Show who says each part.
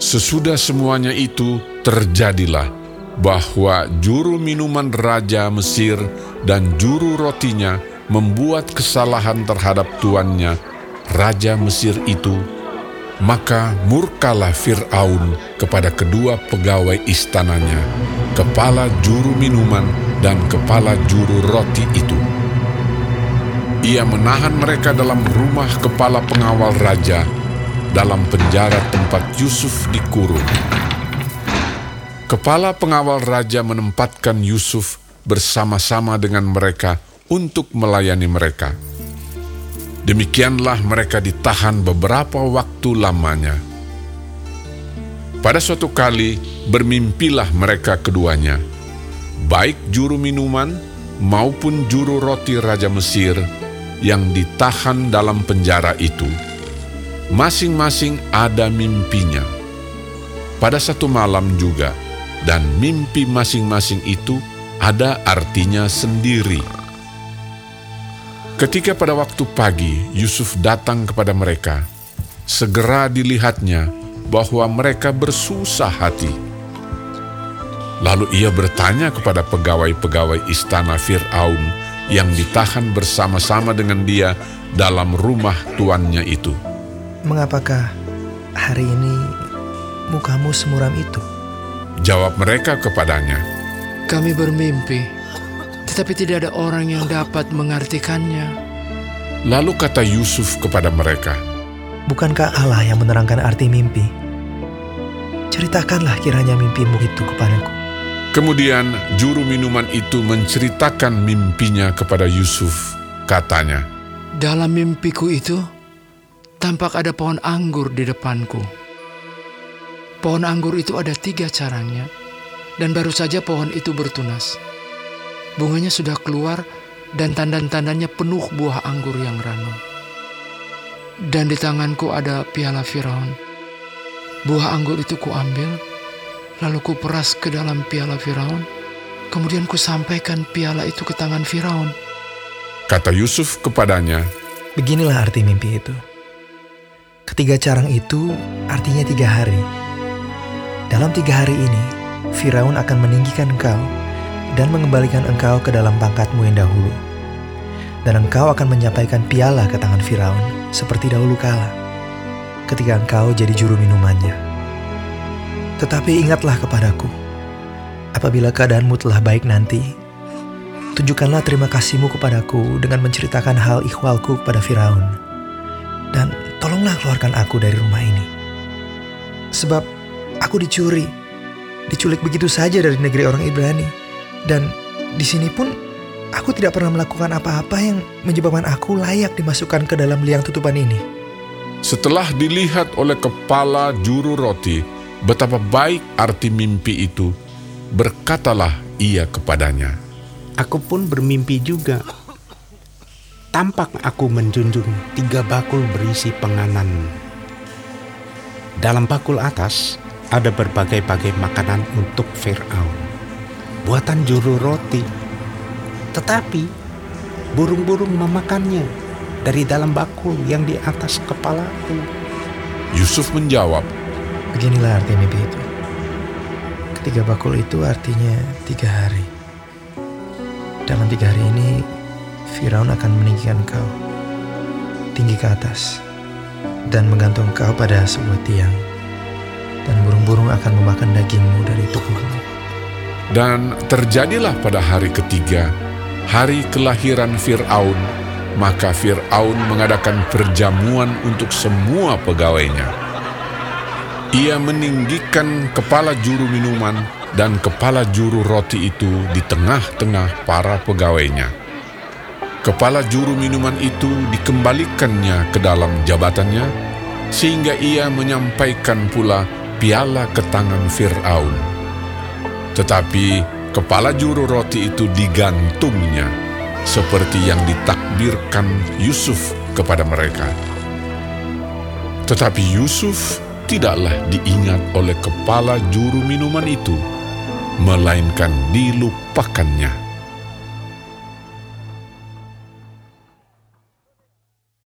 Speaker 1: Sesudah semuanya itu terjadilah bahwa juru minuman Raja Mesir dan juru rotinya membuat kesalahan terhadap tuannya, Raja Mesir itu, maka murkalah Fir'aun kepada kedua pegawai istananya, kepala juru minuman dan kepala juru roti itu. Ia menahan mereka dalam rumah kepala pengawal raja, dalam penjara tempat Yusuf dikurung. Kepala pengawal raja menempatkan Yusuf bersama-sama dengan mereka untuk melayani mereka. Demikianlah mereka ditahan beberapa waktu lamanya. Pada suatu kali bermimpilah mereka keduanya, baik juru minuman maupun juru roti Raja Mesir yang ditahan dalam penjara itu. Masing-masing ada mimpinya. Pada satu malam juga, dan mimpi masing-masing itu ada artinya sendiri. Ketika pada waktu pagi Yusuf datang kepada mereka, segera dilihatnya bahwa mereka bersusah hati. Lalu ia bertanya kepada pegawai-pegawai istana Firaun yang ditahan bersama-sama dengan dia dalam rumah tuannya itu.
Speaker 2: Mengapakah hari ini mukamu semuram itu?
Speaker 1: Jawab mereka kepadanya,
Speaker 3: Kami bermimpi, tetapi tidak ada orang yang dapat mengartikannya.
Speaker 1: Lalu kata Yusuf kepada mereka,
Speaker 2: Bukankah Allah yang menerangkan arti mimpi? Ceritakanlah kiranya mimpimu itu kepadaku.
Speaker 1: Kemudian juru minuman itu menceritakan mimpinya kepada Yusuf. Katanya,
Speaker 3: Dalam mimpiku itu, tampak ada pohon anggur di depanku. Pohon anggur itu ada tiga carangnya, dan baru saja pohon itu bertunas. Bunganya sudah keluar, dan tandan-tandanya penuh buah anggur yang ranum. Dan di tanganku ada piala Firaun. Buah anggur itu kuambil, lalu kuperas ke dalam piala Firaun. Kemudian ku sampaikan piala itu ke tangan Firaun.
Speaker 1: kata Yusuf kepadanya,
Speaker 2: Beginilah arti mimpi itu. Ketiga carang itu artinya tiga hari. Dalam tiga hari ini, Firaun akan meninggikan engkau dan mengembalikan engkau ke dalam pangkatmu yang dahulu. Dan engkau akan menyampaikan piala ke tangan Firaun seperti dahulu kala, ketika engkau jadi juru minumannya. Tetapi ingatlah kepadaku, apabila keadaanmu telah baik nanti, tunjukkanlah terima kasihmu kepadaku dengan menceritakan hal ikhwalku kepada Firaun. Dan tolonglah keluarkan aku dari rumah ini. Sebab Aku dicuri, diculik begitu saja dari negeri orang Ibrani. Dan di sini pun aku tidak pernah melakukan apa-apa yang menyebabkan aku layak dimasukkan ke dalam liang tutupan ini.
Speaker 1: Setelah dilihat oleh kepala juru roti betapa baik arti mimpi itu, berkatalah ia kepadanya,
Speaker 4: Aku pun bermimpi juga. Tampak aku menjunjung tiga bakul berisi penganan. Dalam bakul atas ada berbagai-bagai makanan untuk Fir'aun, buatan juru roti. Tetapi burung-burung memakannya dari dalam bakul yang di atas kepalaku.
Speaker 1: Yusuf menjawab,
Speaker 2: Beginilah arti mimpi itu. Ketiga bakul itu artinya tiga hari. Dalam tiga hari ini, Firaun akan meninggikan kau tinggi ke atas dan menggantung kau pada sebuah tiang dan burung-burung akan memakan dagingmu dari tubuhmu.
Speaker 1: Dan terjadilah pada hari ketiga, hari kelahiran Fir'aun, maka Fir'aun mengadakan perjamuan untuk semua pegawainya. Ia meninggikan kepala juru minuman dan kepala juru roti itu di tengah-tengah para pegawainya. Kepala juru minuman itu dikembalikannya ke dalam jabatannya, sehingga ia menyampaikan pula piala ke tangan Fir'aun. Tetapi kepala juru roti itu digantungnya, seperti yang ditakdirkan Yusuf kepada mereka. Tetapi Yusuf tidaklah diingat oleh kepala juru minuman itu, melainkan dilupakannya.